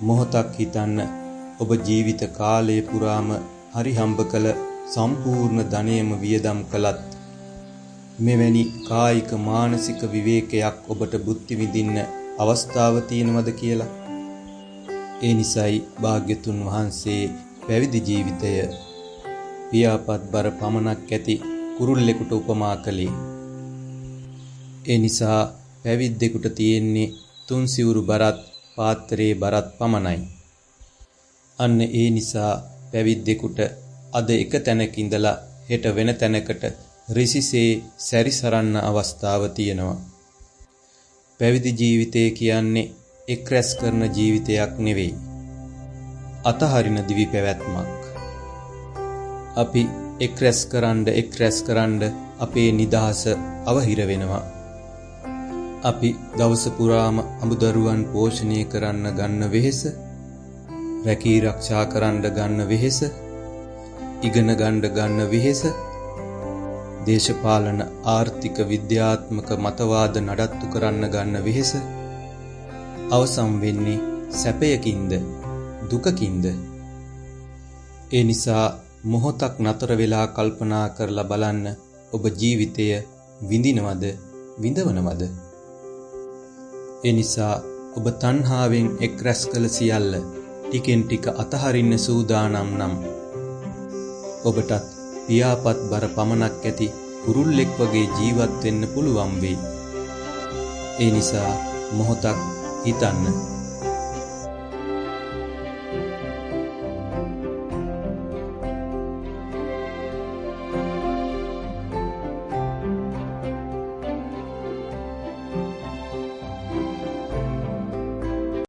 මොහොතක් හිතන්න ඔබ ජීවිත කාලය පුරාම හරි හම්බ කළ සම්පූර්ණ ධනයම වියදම් කළත් මෙවැනි කායික මානසික විවේකයක් ඔබට බුද්ධි විඳින්න අවස්ථාව තියෙනවද කියලා? ඒ නිසයි භාග්‍යතුන් වහන්සේ පැවිදි ජීවිතය පියාපත් බර පමණක් ඇති කුරුල්ලෙකුට උපමා කළේ. ඒ නිසා පැවිද්දෙකුට තියෙන්නේ තුන් සිවුරු බරත් පාත්‍රයේ බරත් පමණයි. අන්න ඒ නිසා පැවිද්දෙකුට අද එක තැනක ඉඳලා හෙට වෙන තැනකට රිසිසේ සැරිසරන්න අවස්ථාව තියෙනවා. පැවිදි ජීවිතය කියන්නේ එක් රැස් කරන ජීවිතයක් නෙවෙයි. අතහරින දිවි පැවැත්මක්. අපි එක් රැස් කරන්න එක් රැස් කරන්න අපේ නිදහස අවහිර වෙනවා. අපි දවස පුරාම අමුදරුවන් පෝෂණය කරන්න ගන්න වෙහෙස, රැකී ආරක්ෂා කරන්න ගන්න වෙහෙස, ඉගෙන ගන්න ගන්න වෙහෙස, දේශපාලන ආර්ථික විද්‍යාත්මක මතවාද නඩත්තු කරන්න ගන්න වෙහෙස අවසන් වෙන්නේ සැපයකින්ද දුකකින්ද? ඒ නිසා මොහොතක් නතර වෙලා කල්පනා කරලා බලන්න ඔබ ජීවිතය විඳිනවද විඳවනවද? ඒ නිසා ඔබ තණ්හාවෙන් එක් රැස් කළ සියල්ල ටිකෙන් ටික අතහරින්න සූදානම් නම් ඔබටත් පියාපත් බර පමණක් ඇති කුරුල්ලෙක් වගේ ජීවත් වෙන්න පුළුවන් වෙයි. ඒ නිසා මොහොතක් හිතන්න